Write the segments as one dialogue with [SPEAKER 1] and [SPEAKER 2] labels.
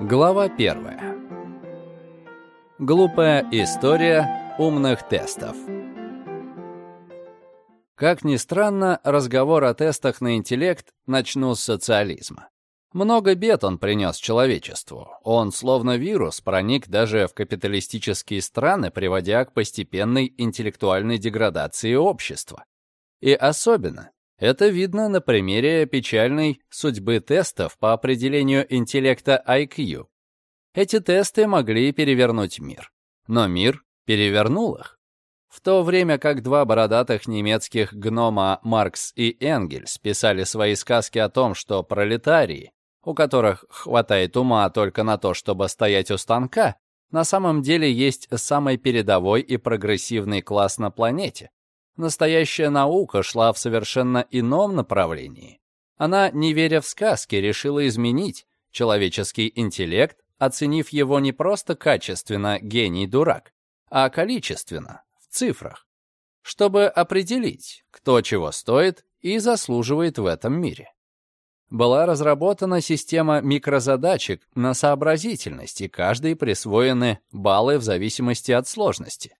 [SPEAKER 1] Глава первая. Глупая история умных тестов. Как ни странно, разговор о тестах на интеллект начну с социализма. Много бед он принес человечеству. Он, словно вирус, проник даже в капиталистические страны, приводя к постепенной интеллектуальной деградации общества. И особенно это видно на примере печальной судьбы тестов по определению интеллекта IQ. Эти тесты могли перевернуть мир, но мир перевернул их. В то время как два бородатых немецких гнома Маркс и Энгельс писали свои сказки о том, что пролетарии, у которых хватает ума только на то, чтобы стоять у станка, на самом деле есть самый передовой и прогрессивный класс на планете, Настоящая наука шла в совершенно ином направлении. Она, не веря в сказки, решила изменить человеческий интеллект, оценив его не просто качественно гений-дурак, а количественно, в цифрах, чтобы определить, кто чего стоит и заслуживает в этом мире. Была разработана система микрозадачек на сообразительность, и каждой присвоены баллы в зависимости от сложности.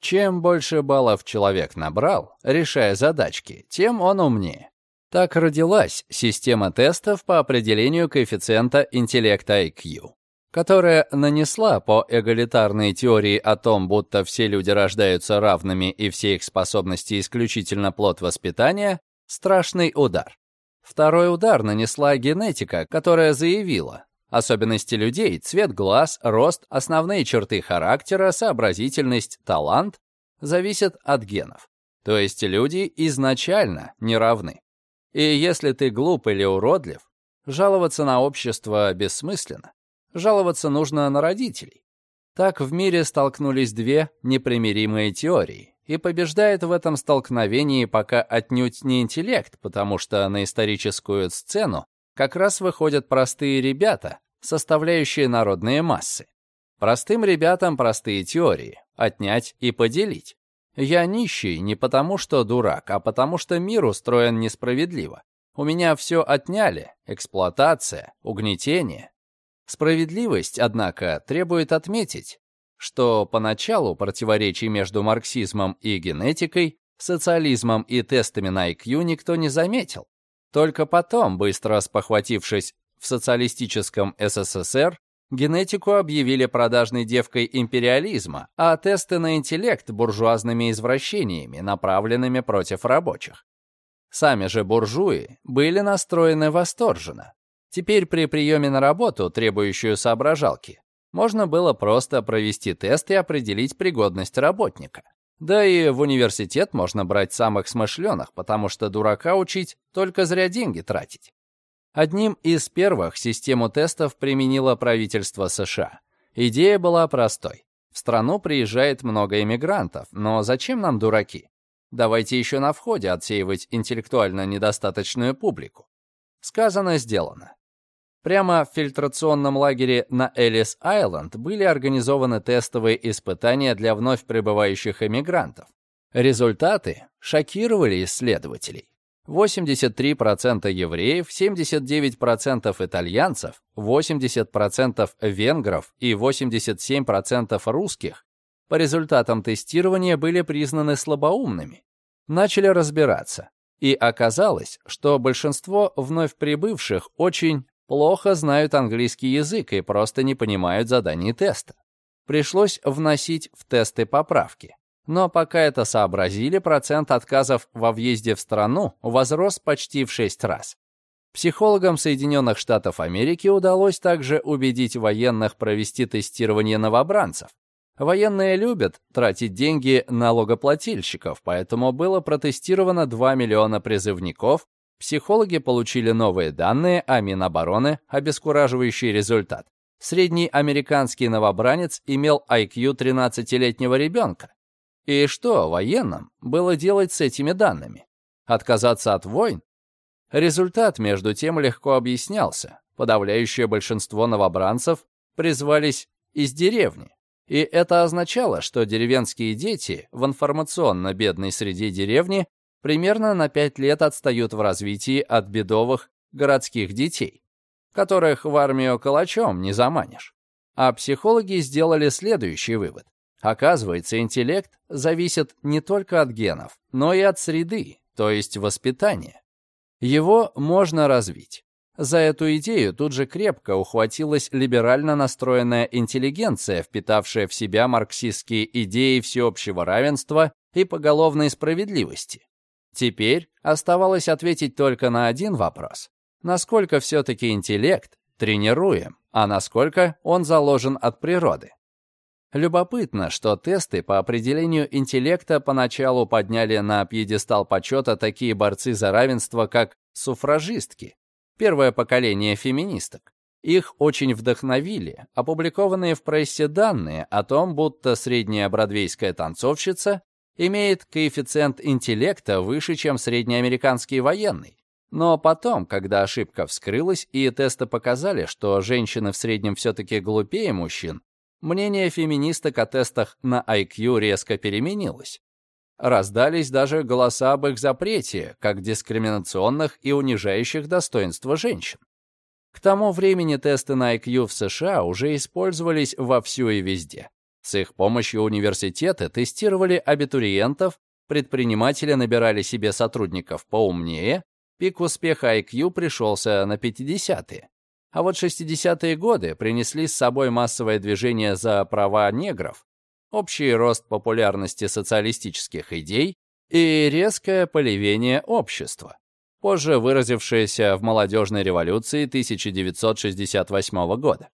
[SPEAKER 1] Чем больше баллов человек набрал, решая задачки, тем он умнее. Так родилась система тестов по определению коэффициента интеллекта IQ, которая нанесла по эгалитарной теории о том, будто все люди рождаются равными и все их способности исключительно плод воспитания, страшный удар. Второй удар нанесла генетика, которая заявила, Особенности людей, цвет глаз, рост, основные черты характера, сообразительность, талант зависят от генов. То есть люди изначально не равны. И если ты глуп или уродлив, жаловаться на общество бессмысленно. Жаловаться нужно на родителей. Так в мире столкнулись две непримиримые теории. И побеждает в этом столкновении пока отнюдь не интеллект, потому что на историческую сцену как раз выходят простые ребята, составляющие народные массы. Простым ребятам простые теории, отнять и поделить. Я нищий не потому, что дурак, а потому, что мир устроен несправедливо. У меня все отняли, эксплуатация, угнетение. Справедливость, однако, требует отметить, что поначалу противоречий между марксизмом и генетикой, социализмом и тестами на IQ никто не заметил. Только потом, быстро спохватившись в социалистическом СССР, генетику объявили продажной девкой империализма, а тесты на интеллект – буржуазными извращениями, направленными против рабочих. Сами же буржуи были настроены восторженно. Теперь при приеме на работу, требующую соображалки, можно было просто провести тест и определить пригодность работника. Да и в университет можно брать самых смышленых, потому что дурака учить только зря деньги тратить. Одним из первых систему тестов применило правительство США. Идея была простой. В страну приезжает много иммигрантов, но зачем нам дураки? Давайте еще на входе отсеивать интеллектуально недостаточную публику. Сказано, сделано. Прямо в фильтрационном лагере на Элис-Айленд были организованы тестовые испытания для вновь прибывающих эмигрантов. Результаты шокировали исследователей. 83% евреев, 79% итальянцев, 80% венгров и 87% русских по результатам тестирования были признаны слабоумными. Начали разбираться. И оказалось, что большинство вновь прибывших очень плохо знают английский язык и просто не понимают заданий теста. Пришлось вносить в тесты поправки. Но пока это сообразили, процент отказов во въезде в страну возрос почти в 6 раз. Психологам Соединенных Штатов Америки удалось также убедить военных провести тестирование новобранцев. Военные любят тратить деньги налогоплательщиков, поэтому было протестировано 2 миллиона призывников, Психологи получили новые данные, а Минобороны – обескураживающий результат. Средний американский новобранец имел IQ 13-летнего ребенка. И что военным было делать с этими данными? Отказаться от войн? Результат, между тем, легко объяснялся. Подавляющее большинство новобранцев призвались из деревни. И это означало, что деревенские дети в информационно бедной среде деревни примерно на 5 лет отстают в развитии от бедовых городских детей. которых в армию калачом не заманишь. А психологи сделали следующий вывод. Оказывается, интеллект зависит не только от генов, но и от среды, то есть воспитания. Его можно развить. За эту идею тут же крепко ухватилась либерально настроенная интеллигенция, впитавшая в себя марксистские идеи всеобщего равенства и поголовной справедливости. Теперь оставалось ответить только на один вопрос. Насколько все-таки интеллект тренируем, а насколько он заложен от природы? Любопытно, что тесты по определению интеллекта поначалу подняли на пьедестал почета такие борцы за равенство, как суфражистки, первое поколение феминисток. Их очень вдохновили опубликованные в прессе данные о том, будто средняя бродвейская танцовщица имеет коэффициент интеллекта выше, чем среднеамериканский военный. Но потом, когда ошибка вскрылась и тесты показали, что женщины в среднем все-таки глупее мужчин, мнение феминисток о тестах на IQ резко переменилось. Раздались даже голоса об их запрете, как дискриминационных и унижающих достоинство женщин. К тому времени тесты на IQ в США уже использовались вовсю и везде. С их помощью университеты тестировали абитуриентов, предприниматели набирали себе сотрудников поумнее, пик успеха IQ пришелся на 50-е. А вот 60-е годы принесли с собой массовое движение за права негров, общий рост популярности социалистических идей и резкое поливение общества, позже выразившееся в молодежной революции 1968 года.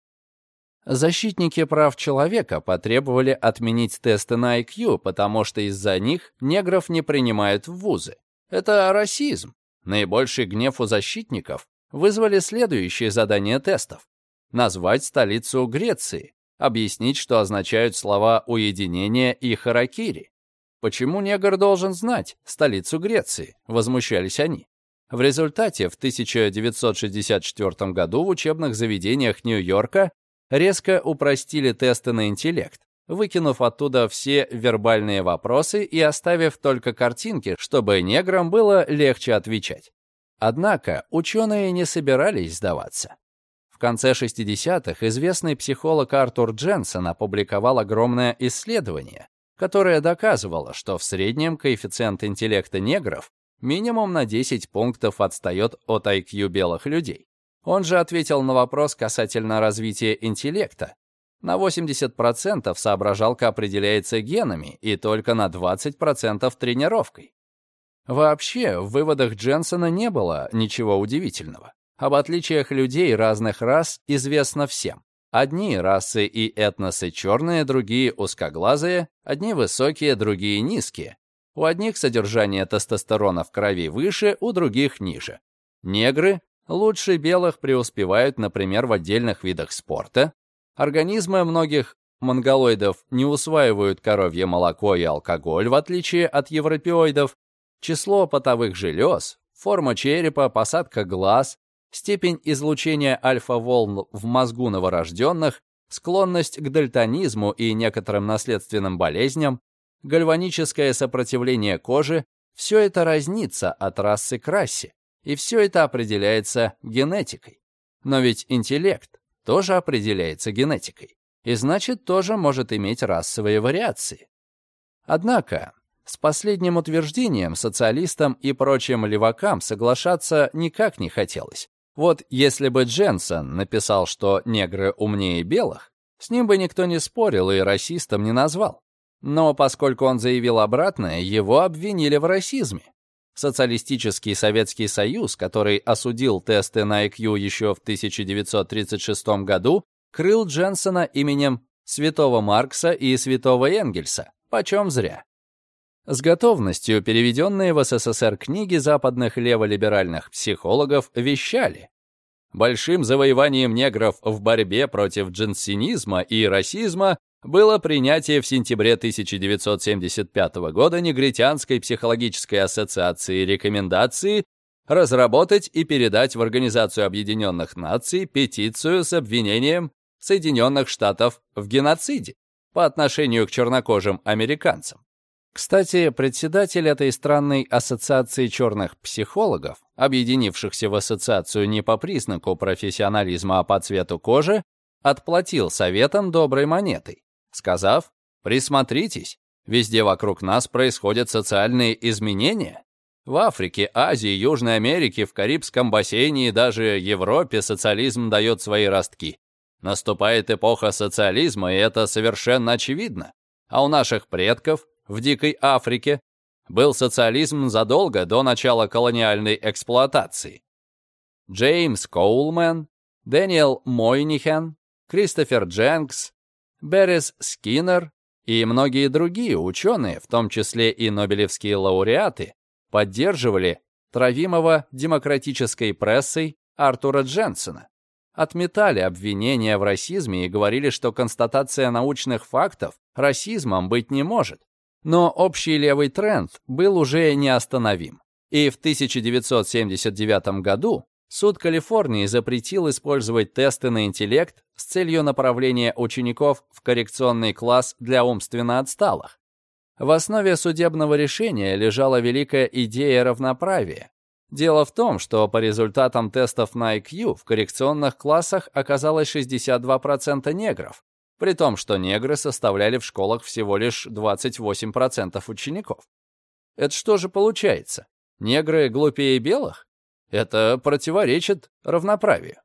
[SPEAKER 1] Защитники прав человека потребовали отменить тесты на IQ, потому что из-за них негров не принимают в вузы. Это расизм. Наибольший гнев у защитников вызвали следующие задания тестов. Назвать столицу Греции, объяснить, что означают слова «уединение» и «харакири». Почему негр должен знать столицу Греции? Возмущались они. В результате в 1964 году в учебных заведениях Нью-Йорка резко упростили тесты на интеллект, выкинув оттуда все вербальные вопросы и оставив только картинки, чтобы неграм было легче отвечать. Однако ученые не собирались сдаваться. В конце 60-х известный психолог Артур Дженсен опубликовал огромное исследование, которое доказывало, что в среднем коэффициент интеллекта негров минимум на 10 пунктов отстает от IQ белых людей. Он же ответил на вопрос касательно развития интеллекта. На 80% соображалка определяется генами и только на 20% тренировкой. Вообще, в выводах Дженсона не было ничего удивительного. Об отличиях людей разных рас известно всем. Одни расы и этносы черные, другие узкоглазые, одни высокие, другие низкие. У одних содержание тестостерона в крови выше, у других ниже. Негры лучше белых преуспевают, например, в отдельных видах спорта. Организмы многих монголоидов не усваивают коровье молоко и алкоголь, в отличие от европеоидов, число потовых желез, форма черепа, посадка глаз, степень излучения альфа-волн в мозгу новорожденных, склонность к дальтонизму и некоторым наследственным болезням, гальваническое сопротивление кожи – все это разнится от расы к расе, и все это определяется генетикой. Но ведь интеллект тоже определяется генетикой, и значит тоже может иметь расовые вариации. Однако с последним утверждением социалистам и прочим левакам соглашаться никак не хотелось. Вот если бы Дженсен написал, что негры умнее белых, с ним бы никто не спорил и расистом не назвал. Но поскольку он заявил обратное, его обвинили в расизме. Социалистический Советский Союз, который осудил тесты на IQ еще в 1936 году, крыл Дженсона именем святого Маркса и святого Энгельса, почем зря. С готовностью переведенные в СССР книги западных леволиберальных психологов вещали. Большим завоеванием негров в борьбе против дженсинизма и расизма было принятие в сентябре 1975 года Негритянской психологической ассоциации рекомендации разработать и передать в Организацию Объединенных Наций петицию с обвинением Соединенных Штатов в геноциде по отношению к чернокожим американцам. Кстати, председатель этой странной ассоциации черных психологов объединившихся в ассоциацию не по признаку профессионализма, а по цвету кожи, отплатил советом доброй монетой, сказав «Присмотритесь, везде вокруг нас происходят социальные изменения. В Африке, Азии, Южной Америке, в Карибском бассейне и даже Европе социализм дает свои ростки. Наступает эпоха социализма, и это совершенно очевидно. А у наших предков в дикой Африке был социализм задолго до начала колониальной эксплуатации. Джеймс Коулман, Дэниел Мойнихен, Кристофер Дженкс, Беррис Скиннер и многие другие ученые, в том числе и нобелевские лауреаты, поддерживали травимого демократической прессой Артура Дженсена, отметали обвинения в расизме и говорили, что констатация научных фактов расизмом быть не может. Но общий левый тренд был уже неостановим. И в 1979 году суд Калифорнии запретил использовать тесты на интеллект с целью направления учеников в коррекционный класс для умственно отсталых. В основе судебного решения лежала великая идея равноправия. Дело в том, что по результатам тестов на IQ в коррекционных классах оказалось 62% негров, при том, что негры составляли в школах всего лишь 28% учеников. Это что же получается? Негры глупее белых? Это противоречит равноправию.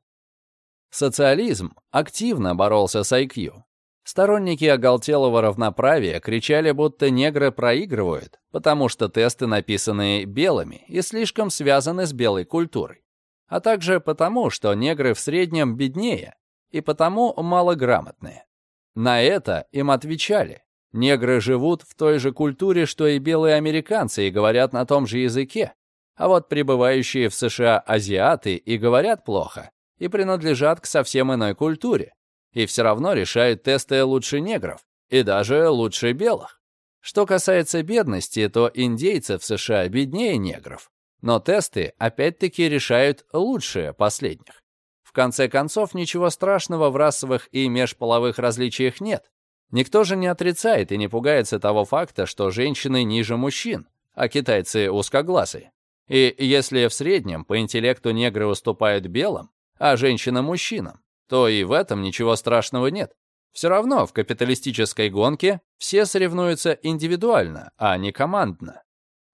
[SPEAKER 1] Социализм активно боролся с IQ. Сторонники оголтелого равноправия кричали, будто негры проигрывают, потому что тесты написаны белыми и слишком связаны с белой культурой. А также потому, что негры в среднем беднее и потому малограмотные. На это им отвечали. Негры живут в той же культуре, что и белые американцы, и говорят на том же языке. А вот прибывающие в США азиаты и говорят плохо, и принадлежат к совсем иной культуре и все равно решают тесты лучше негров и даже лучше белых. Что касается бедности, то индейцы в США беднее негров, но тесты опять-таки решают лучшие последних. В конце концов, ничего страшного в расовых и межполовых различиях нет. Никто же не отрицает и не пугается того факта, что женщины ниже мужчин, а китайцы узкоглазые. И если в среднем по интеллекту негры уступают белым, а женщина мужчинам, то и в этом ничего страшного нет. Все равно в капиталистической гонке все соревнуются индивидуально, а не командно.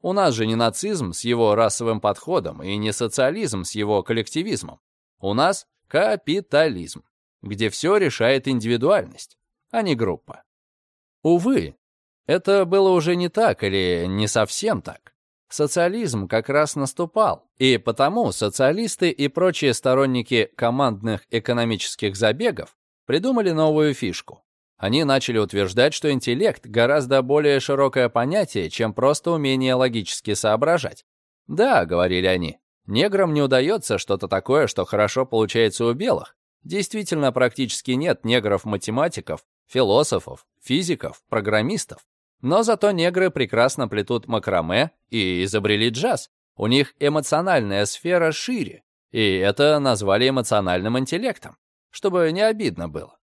[SPEAKER 1] У нас же не нацизм с его расовым подходом и не социализм с его коллективизмом. У нас капитализм, где все решает индивидуальность, а не группа. Увы, это было уже не так или не совсем так социализм как раз наступал, и потому социалисты и прочие сторонники командных экономических забегов придумали новую фишку. Они начали утверждать, что интеллект гораздо более широкое понятие, чем просто умение логически соображать. «Да», — говорили они, — «неграм не удается что-то такое, что хорошо получается у белых. Действительно, практически нет негров-математиков, философов, физиков, программистов. Но зато негры прекрасно плетут макраме и изобрели джаз. У них эмоциональная сфера шире, и это назвали эмоциональным интеллектом, чтобы не обидно было.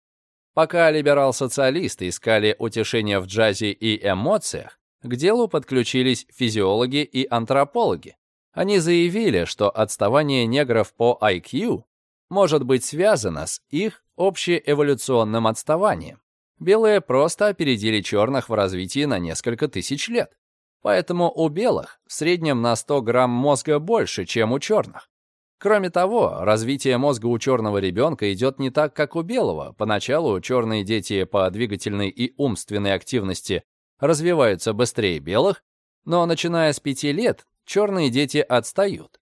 [SPEAKER 1] Пока либерал-социалисты искали утешение в джазе и эмоциях, к делу подключились физиологи и антропологи. Они заявили, что отставание негров по IQ может быть связано с их общеэволюционным отставанием. Белые просто опередили черных в развитии на несколько тысяч лет. Поэтому у белых в среднем на 100 грамм мозга больше, чем у черных. Кроме того, развитие мозга у черного ребенка идет не так, как у белого. Поначалу черные дети по двигательной и умственной активности развиваются быстрее белых, но начиная с 5 лет черные дети отстают.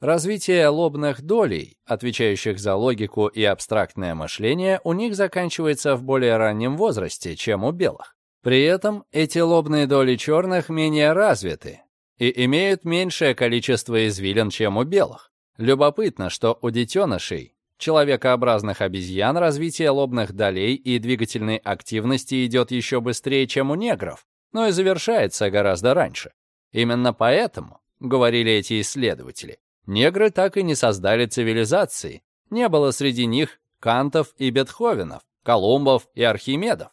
[SPEAKER 1] Развитие лобных долей, отвечающих за логику и абстрактное мышление, у них заканчивается в более раннем возрасте, чем у белых. При этом эти лобные доли черных менее развиты и имеют меньшее количество извилин, чем у белых. Любопытно, что у детенышей, человекообразных обезьян, развитие лобных долей и двигательной активности идет еще быстрее, чем у негров, но и завершается гораздо раньше. Именно поэтому, говорили эти исследователи, Негры так и не создали цивилизации. Не было среди них Кантов и Бетховенов, Колумбов и Архимедов.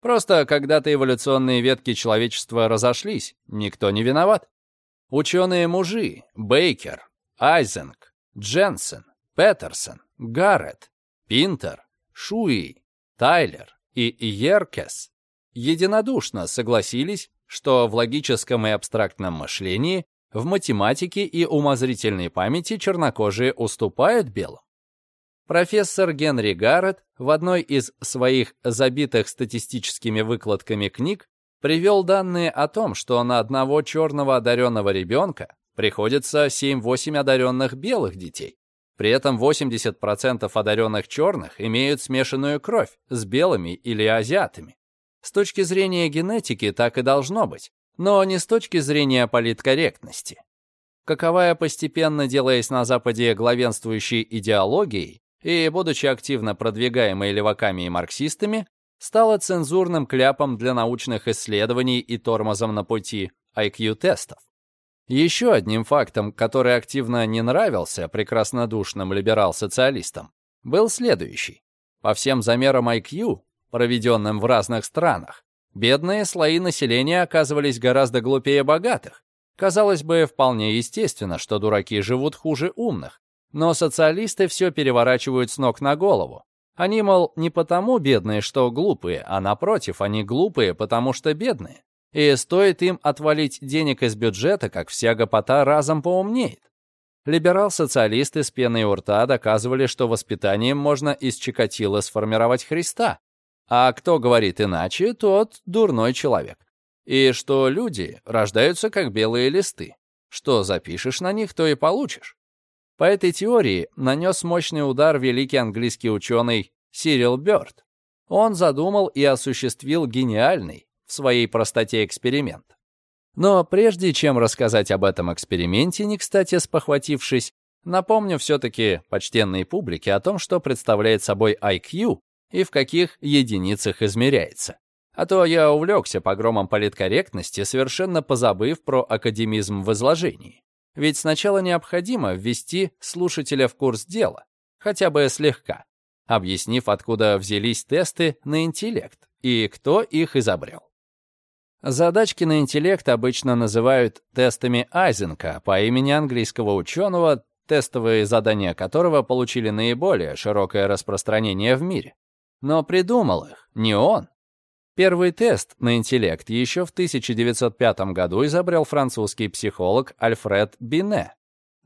[SPEAKER 1] Просто когда-то эволюционные ветки человечества разошлись, никто не виноват. Ученые-мужи Бейкер, Айзенг, Дженсен, Петерсон, Гаррет, Пинтер, Шуи, Тайлер и Йеркес единодушно согласились, что в логическом и абстрактном мышлении, в математике и умозрительной памяти чернокожие уступают белым. Профессор Генри Гаррет в одной из своих забитых статистическими выкладками книг привел данные о том, что на одного черного одаренного ребенка приходится 7-8 одаренных белых детей. При этом 80% одаренных черных имеют смешанную кровь с белыми или азиатами. С точки зрения генетики так и должно быть, но не с точки зрения политкорректности. Каковая постепенно, делаясь на Западе главенствующей идеологией и будучи активно продвигаемой леваками и марксистами, стала цензурным кляпом для научных исследований и тормозом на пути IQ-тестов. Еще одним фактом, который активно не нравился прекраснодушным либерал-социалистам, был следующий. По всем замерам IQ проведенным в разных странах, бедные слои населения оказывались гораздо глупее богатых. Казалось бы, вполне естественно, что дураки живут хуже умных, но социалисты все переворачивают с ног на голову. Они, мол, не потому бедные, что глупые, а напротив, они глупые, потому что бедные. И стоит им отвалить денег из бюджета, как вся гопота разом поумнеет. Либерал-социалисты с пеной у рта доказывали, что воспитанием можно из Чикатило сформировать Христа, а кто говорит иначе, тот дурной человек. И что люди рождаются как белые листы. Что запишешь на них, то и получишь. По этой теории нанес мощный удар великий английский ученый Сирил Бёрд. Он задумал и осуществил гениальный в своей простоте эксперимент. Но прежде чем рассказать об этом эксперименте, не кстати спохватившись, напомню все-таки почтенной публике о том, что представляет собой IQ и в каких единицах измеряется. А то я увлекся погромом политкорректности, совершенно позабыв про академизм в изложении. Ведь сначала необходимо ввести слушателя в курс дела, хотя бы слегка, объяснив, откуда взялись тесты на интеллект и кто их изобрел. Задачки на интеллект обычно называют тестами Айзенка по имени английского ученого, тестовые задания которого получили наиболее широкое распространение в мире. Но придумал их не он. Первый тест на интеллект еще в 1905 году изобрел французский психолог Альфред Бине.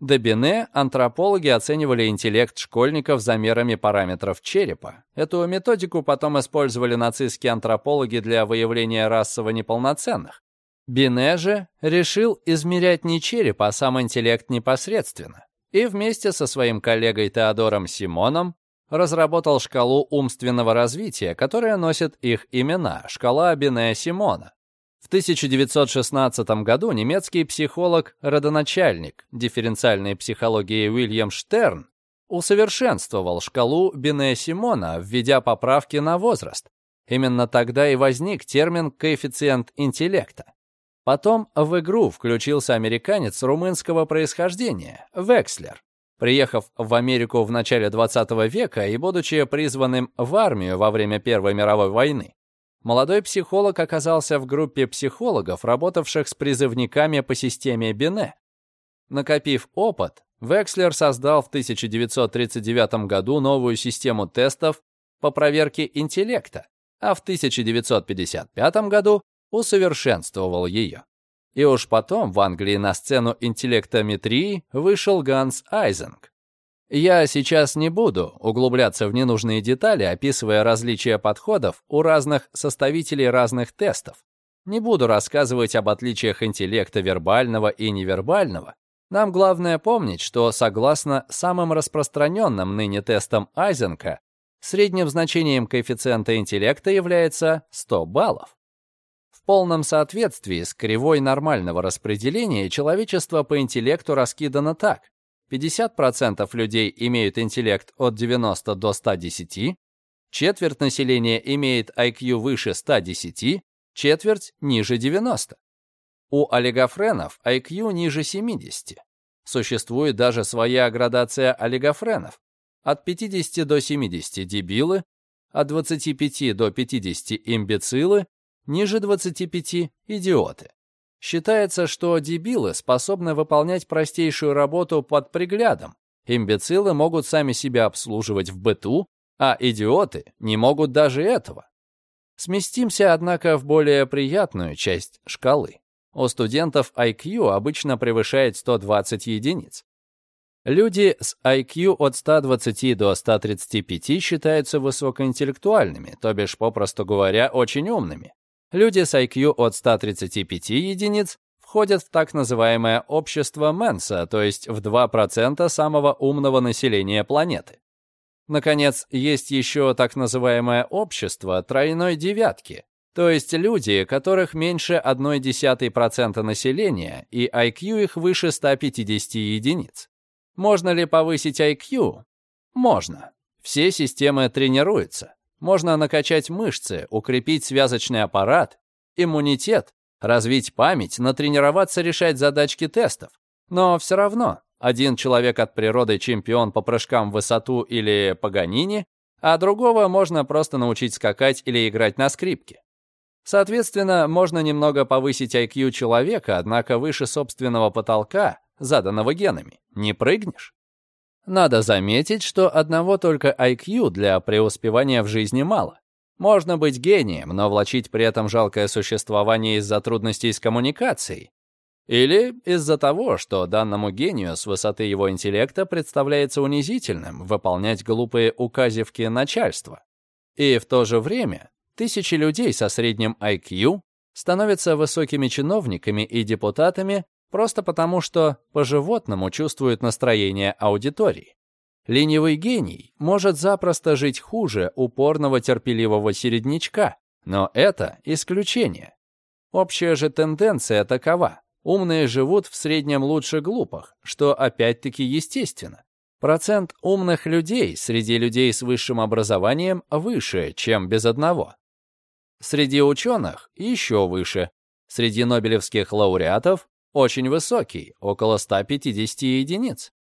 [SPEAKER 1] До Бине антропологи оценивали интеллект школьников замерами параметров черепа. Эту методику потом использовали нацистские антропологи для выявления расово неполноценных. Бине же решил измерять не череп, а сам интеллект непосредственно. И вместе со своим коллегой Теодором Симоном разработал шкалу умственного развития, которая носит их имена – шкала Бине-Симона. В 1916 году немецкий психолог-родоначальник дифференциальной психологии Уильям Штерн усовершенствовал шкалу Бине-Симона, введя поправки на возраст. Именно тогда и возник термин «коэффициент интеллекта». Потом в игру включился американец румынского происхождения, Векслер, Приехав в Америку в начале 20 века и будучи призванным в армию во время Первой мировой войны, молодой психолог оказался в группе психологов, работавших с призывниками по системе Бине. Накопив опыт, Векслер создал в 1939 году новую систему тестов по проверке интеллекта, а в 1955 году усовершенствовал ее. И уж потом в Англии на сцену интеллектометрии вышел Ганс Айзенг. Я сейчас не буду углубляться в ненужные детали, описывая различия подходов у разных составителей разных тестов. Не буду рассказывать об отличиях интеллекта вербального и невербального. Нам главное помнить, что согласно самым распространенным ныне тестам Айзенка, средним значением коэффициента интеллекта является 100 баллов полном соответствии с кривой нормального распределения человечество по интеллекту раскидано так. 50% людей имеют интеллект от 90 до 110, четверть населения имеет IQ выше 110, четверть ниже 90. У олигофренов IQ ниже 70. Существует даже своя градация олигофренов. От 50 до 70 дебилы, от 25 до 50 имбецилы, ниже 25 – идиоты. Считается, что дебилы способны выполнять простейшую работу под приглядом. Имбецилы могут сами себя обслуживать в быту, а идиоты не могут даже этого. Сместимся, однако, в более приятную часть шкалы. У студентов IQ обычно превышает 120 единиц. Люди с IQ от 120 до 135 считаются высокоинтеллектуальными, то бишь, попросту говоря, очень умными. Люди с IQ от 135 единиц входят в так называемое общество Менса, то есть в 2% самого умного населения планеты. Наконец, есть еще так называемое общество тройной девятки, то есть люди, которых меньше 0,1% населения и IQ их выше 150 единиц. Можно ли повысить IQ? Можно. Все системы тренируются. Можно накачать мышцы, укрепить связочный аппарат, иммунитет, развить память, натренироваться решать задачки тестов. Но все равно, один человек от природы чемпион по прыжкам в высоту или Паганини, а другого можно просто научить скакать или играть на скрипке. Соответственно, можно немного повысить IQ человека, однако выше собственного потолка, заданного генами, не прыгнешь. Надо заметить, что одного только IQ для преуспевания в жизни мало. Можно быть гением, но влачить при этом жалкое существование из-за трудностей с коммуникацией. Или из-за того, что данному гению с высоты его интеллекта представляется унизительным выполнять глупые указивки начальства. И в то же время тысячи людей со средним IQ становятся высокими чиновниками и депутатами Просто потому, что по-животному чувствует настроение аудитории. Ленивый гений может запросто жить хуже упорного терпеливого середнячка, но это исключение. Общая же тенденция такова. Умные живут в среднем лучше глупых, что опять-таки естественно. Процент умных людей среди людей с высшим образованием выше, чем без одного. Среди ученых еще выше. Среди нобелевских лауреатов очень высокий, около 150 единиц.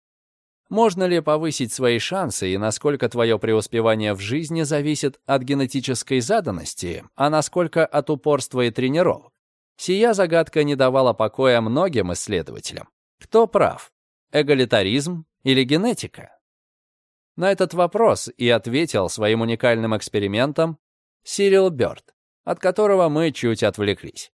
[SPEAKER 1] Можно ли повысить свои шансы и насколько твое преуспевание в жизни зависит от генетической заданности, а насколько от упорства и тренировок? Сия загадка не давала покоя многим исследователям. Кто прав? Эгалитаризм или генетика? На этот вопрос и ответил своим уникальным экспериментом Сирил Бёрд, от которого мы чуть отвлеклись.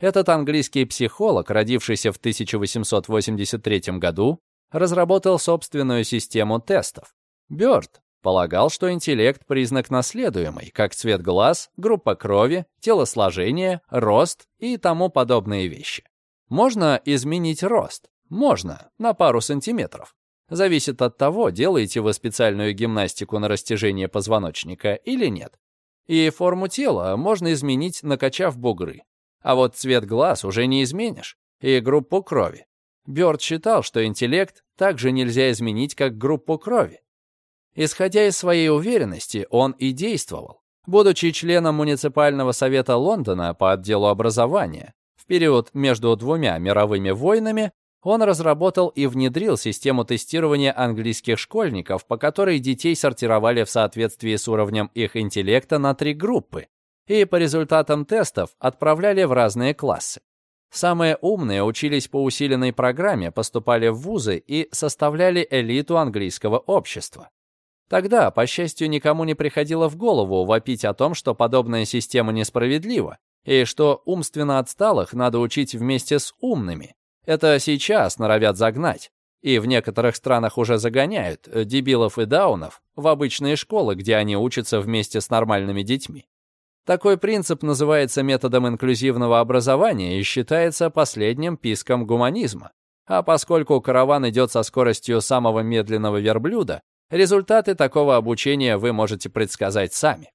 [SPEAKER 1] Этот английский психолог, родившийся в 1883 году, разработал собственную систему тестов. Бёрд полагал, что интеллект — признак наследуемый, как цвет глаз, группа крови, телосложение, рост и тому подобные вещи. Можно изменить рост? Можно, на пару сантиметров. Зависит от того, делаете вы специальную гимнастику на растяжение позвоночника или нет. И форму тела можно изменить, накачав бугры. А вот цвет глаз уже не изменишь, и группу крови. Бёрд считал, что интеллект также нельзя изменить, как группу крови. Исходя из своей уверенности, он и действовал. Будучи членом муниципального совета Лондона по отделу образования, в период между двумя мировыми войнами он разработал и внедрил систему тестирования английских школьников, по которой детей сортировали в соответствии с уровнем их интеллекта на три группы и по результатам тестов отправляли в разные классы. Самые умные учились по усиленной программе, поступали в вузы и составляли элиту английского общества. Тогда, по счастью, никому не приходило в голову вопить о том, что подобная система несправедлива, и что умственно отсталых надо учить вместе с умными. Это сейчас норовят загнать. И в некоторых странах уже загоняют дебилов и даунов в обычные школы, где они учатся вместе с нормальными детьми. Такой принцип называется методом инклюзивного образования и считается последним писком гуманизма. А поскольку караван идет со скоростью самого медленного верблюда, результаты такого обучения вы можете предсказать сами.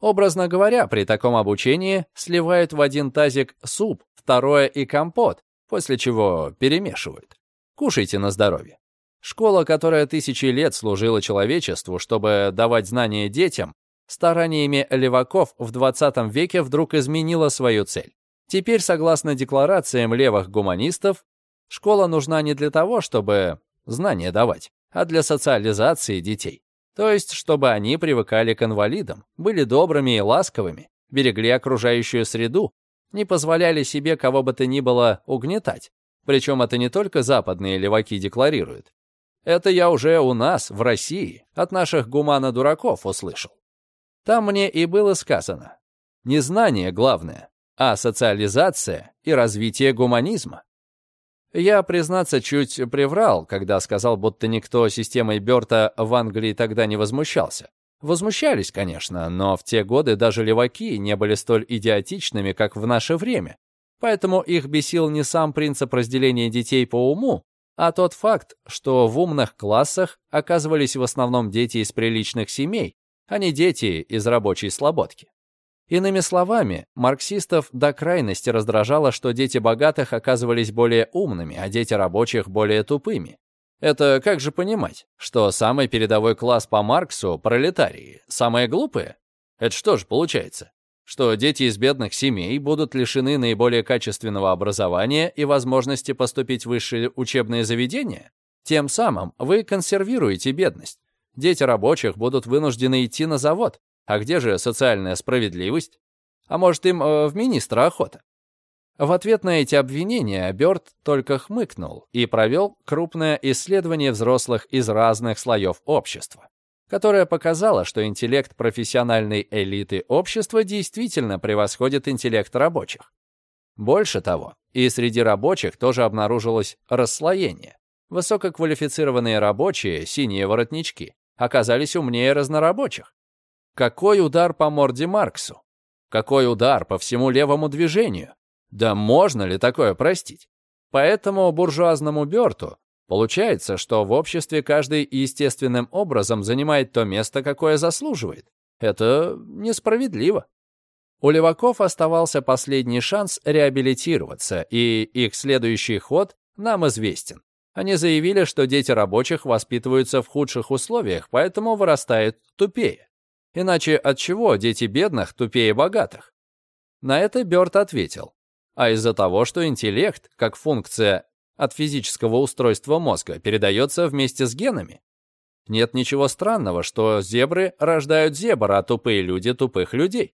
[SPEAKER 1] Образно говоря, при таком обучении сливают в один тазик суп, второе и компот, после чего перемешивают. Кушайте на здоровье. Школа, которая тысячи лет служила человечеству, чтобы давать знания детям, стараниями леваков в 20 веке вдруг изменила свою цель. Теперь, согласно декларациям левых гуманистов, школа нужна не для того, чтобы знания давать, а для социализации детей. То есть, чтобы они привыкали к инвалидам, были добрыми и ласковыми, берегли окружающую среду, не позволяли себе кого бы то ни было угнетать. Причем это не только западные леваки декларируют. Это я уже у нас, в России, от наших гумана-дураков услышал. Там мне и было сказано. Не знание главное, а социализация и развитие гуманизма. Я, признаться, чуть приврал, когда сказал, будто никто системой Бёрта в Англии тогда не возмущался. Возмущались, конечно, но в те годы даже леваки не были столь идиотичными, как в наше время. Поэтому их бесил не сам принцип разделения детей по уму, а тот факт, что в умных классах оказывались в основном дети из приличных семей, а не дети из рабочей слободки. Иными словами, марксистов до крайности раздражало, что дети богатых оказывались более умными, а дети рабочих более тупыми. Это как же понимать, что самый передовой класс по Марксу, пролетарии, самые глупые? Это что же получается? что дети из бедных семей будут лишены наиболее качественного образования и возможности поступить в высшие учебные заведения? Тем самым вы консервируете бедность. Дети рабочих будут вынуждены идти на завод. А где же социальная справедливость? А может, им э, в министра охота? В ответ на эти обвинения Бёрд только хмыкнул и провел крупное исследование взрослых из разных слоев общества которая показала, что интеллект профессиональной элиты общества действительно превосходит интеллект рабочих. Больше того, и среди рабочих тоже обнаружилось расслоение. Высококвалифицированные рабочие, синие воротнички, оказались умнее разнорабочих. Какой удар по морде Марксу? Какой удар по всему левому движению? Да можно ли такое простить? Поэтому буржуазному Бёрту Получается, что в обществе каждый естественным образом занимает то место, какое заслуживает. Это несправедливо. У леваков оставался последний шанс реабилитироваться, и их следующий ход нам известен. Они заявили, что дети рабочих воспитываются в худших условиях, поэтому вырастают тупее. Иначе от чего дети бедных тупее богатых? На это Бёрд ответил. А из-за того, что интеллект, как функция от физического устройства мозга передается вместе с генами. Нет ничего странного, что зебры рождают зебр, а тупые люди тупых людей.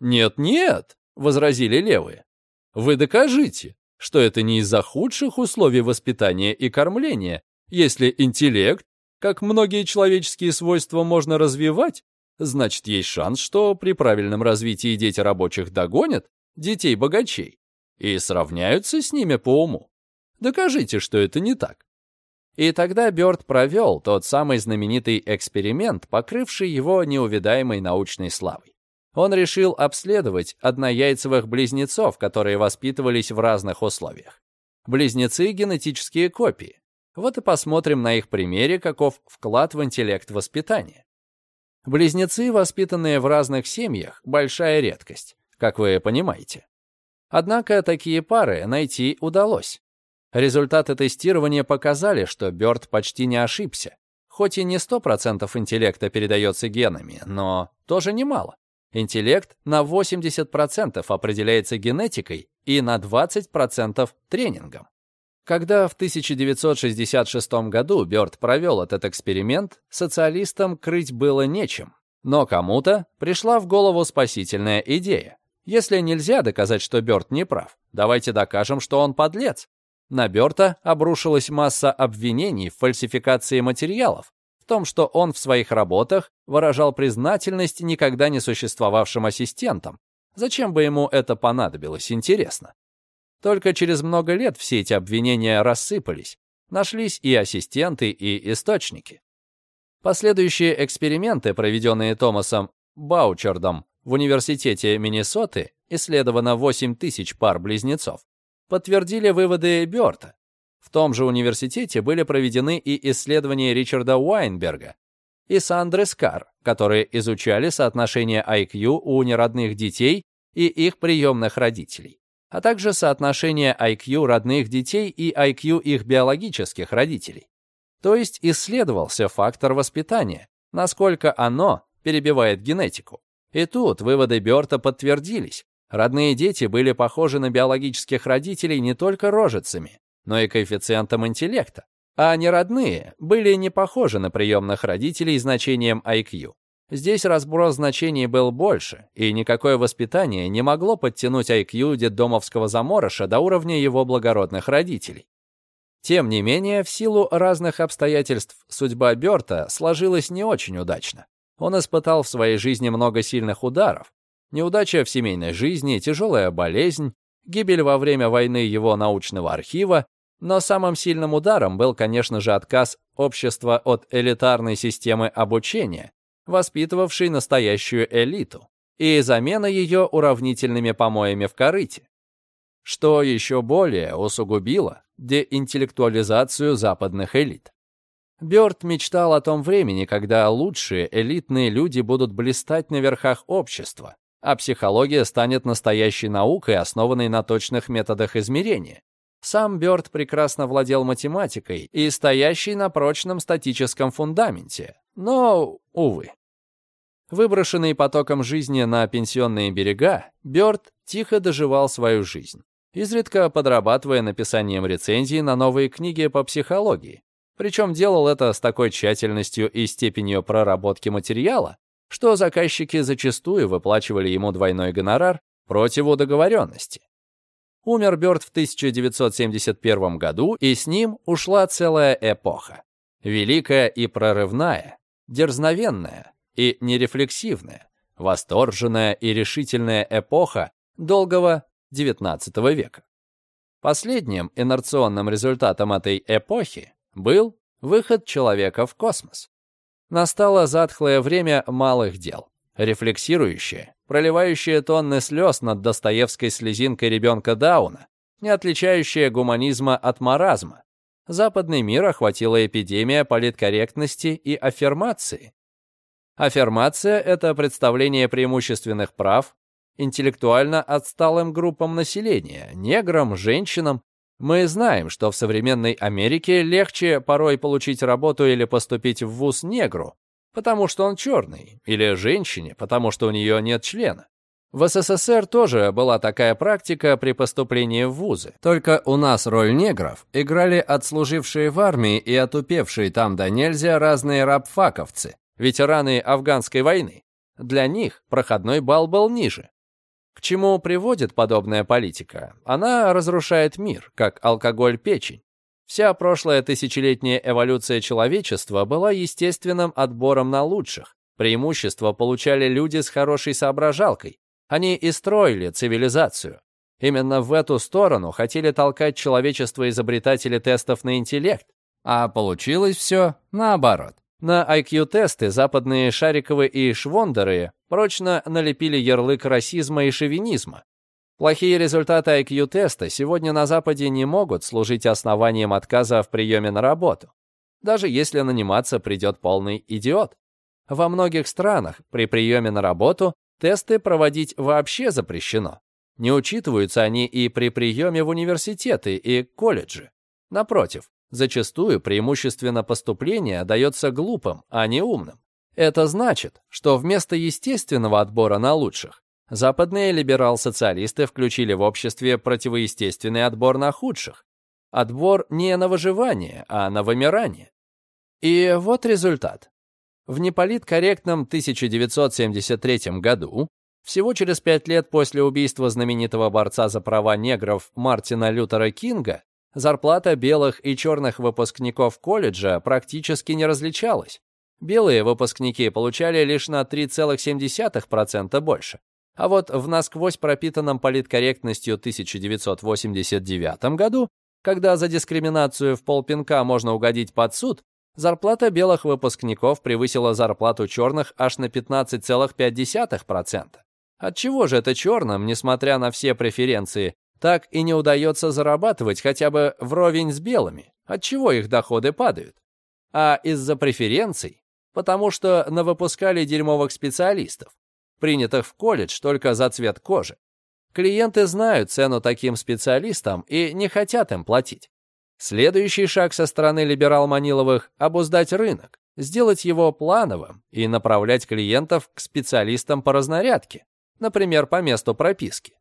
[SPEAKER 1] «Нет-нет», — возразили левые, — «вы докажите, что это не из-за худших условий воспитания и кормления, если интеллект, как многие человеческие свойства, можно развивать, значит, есть шанс, что при правильном развитии дети рабочих догонят детей богачей и сравняются с ними по уму. Докажите, что это не так. И тогда Бёрд провел тот самый знаменитый эксперимент, покрывший его неувидаемой научной славой. Он решил обследовать однояйцевых близнецов, которые воспитывались в разных условиях. Близнецы — генетические копии. Вот и посмотрим на их примере, каков вклад в интеллект воспитания. Близнецы, воспитанные в разных семьях, большая редкость, как вы понимаете. Однако такие пары найти удалось. Результаты тестирования показали, что Бёрд почти не ошибся. Хоть и не 100% интеллекта передается генами, но тоже немало. Интеллект на 80% определяется генетикой и на 20% тренингом. Когда в 1966 году Бёрд провел этот эксперимент, социалистам крыть было нечем. Но кому-то пришла в голову спасительная идея. Если нельзя доказать, что Бёрд не прав, давайте докажем, что он подлец. На Бёрта обрушилась масса обвинений в фальсификации материалов, в том, что он в своих работах выражал признательность никогда не существовавшим ассистентам. Зачем бы ему это понадобилось, интересно. Только через много лет все эти обвинения рассыпались. Нашлись и ассистенты, и источники. Последующие эксперименты, проведенные Томасом Баучардом в университете Миннесоты, исследовано 8 тысяч пар близнецов, подтвердили выводы Бёрта. В том же университете были проведены и исследования Ричарда Уайнберга и Сандры Скар, которые изучали соотношение IQ у неродных детей и их приемных родителей, а также соотношение IQ родных детей и IQ их биологических родителей. То есть исследовался фактор воспитания, насколько оно перебивает генетику. И тут выводы Бёрта подтвердились. Родные дети были похожи на биологических родителей не только рожицами, но и коэффициентом интеллекта, а неродные были не похожи на приемных родителей значением IQ. Здесь разброс значений был больше, и никакое воспитание не могло подтянуть IQ детдомовского заморыша до уровня его благородных родителей. Тем не менее, в силу разных обстоятельств судьба Бёрта сложилась не очень удачно. Он испытал в своей жизни много сильных ударов. Неудача в семейной жизни, тяжелая болезнь, гибель во время войны его научного архива, но самым сильным ударом был, конечно же, отказ общества от элитарной системы обучения, воспитывавшей настоящую элиту, и замена ее уравнительными помоями в корыте. Что еще более усугубило деинтеллектуализацию западных элит. Бёрд мечтал о том времени, когда лучшие элитные люди будут блистать на верхах общества, а психология станет настоящей наукой, основанной на точных методах измерения. Сам Бёрд прекрасно владел математикой и стоящей на прочном статическом фундаменте, но, увы. Выброшенный потоком жизни на пенсионные берега, Бёрд тихо доживал свою жизнь изредка подрабатывая написанием рецензий на новые книги по психологии. Причем делал это с такой тщательностью и степенью проработки материала, что заказчики зачастую выплачивали ему двойной гонорар против договоренности. Умер Бёрд в 1971 году, и с ним ушла целая эпоха. Великая и прорывная, дерзновенная и нерефлексивная, восторженная и решительная эпоха долгого XIX века. Последним инерционным результатом этой эпохи был выход человека в космос. Настало затхлое время малых дел, рефлексирующее, проливающее тонны слез над Достоевской слезинкой ребенка Дауна, не отличающее гуманизма от маразма. Западный мир охватила эпидемия политкорректности и аффирмации. Аффирмация — это представление преимущественных прав, интеллектуально отсталым группам населения, неграм, женщинам. Мы знаем, что в современной Америке легче порой получить работу или поступить в вуз негру, потому что он черный, или женщине, потому что у нее нет члена. В СССР тоже была такая практика при поступлении в вузы. Только у нас роль негров играли отслужившие в армии и отупевшие там до нельзя разные рабфаковцы, ветераны афганской войны. Для них проходной балл был ниже. К чему приводит подобная политика? Она разрушает мир, как алкоголь печень. Вся прошлая тысячелетняя эволюция человечества была естественным отбором на лучших. Преимущества получали люди с хорошей соображалкой. Они и строили цивилизацию. Именно в эту сторону хотели толкать человечество изобретатели тестов на интеллект. А получилось все наоборот. На IQ-тесты западные Шариковы и Швондеры прочно налепили ярлык расизма и шовинизма. Плохие результаты IQ-теста сегодня на Западе не могут служить основанием отказа в приеме на работу, даже если наниматься придет полный идиот. Во многих странах при приеме на работу тесты проводить вообще запрещено. Не учитываются они и при приеме в университеты и колледжи. Напротив, Зачастую преимущественно поступление дается глупым, а не умным. Это значит, что вместо естественного отбора на лучших, западные либерал-социалисты включили в обществе противоестественный отбор на худших. Отбор не на выживание, а на вымирание. И вот результат. В неполиткорректном 1973 году, всего через пять лет после убийства знаменитого борца за права негров Мартина Лютера Кинга, Зарплата белых и черных выпускников колледжа практически не различалась. Белые выпускники получали лишь на 3,7% больше. А вот в насквозь пропитанном политкорректностью 1989 году, когда за дискриминацию в полпинка можно угодить под суд, зарплата белых выпускников превысила зарплату черных аж на 15,5%. Отчего же это черным, несмотря на все преференции, так и не удается зарабатывать хотя бы вровень с белыми, отчего их доходы падают. А из-за преференций, потому что навыпускали дерьмовых специалистов, принятых в колледж только за цвет кожи. Клиенты знают цену таким специалистам и не хотят им платить. Следующий шаг со стороны либерал-маниловых – обуздать рынок, сделать его плановым и направлять клиентов к специалистам по разнарядке, например, по месту прописки.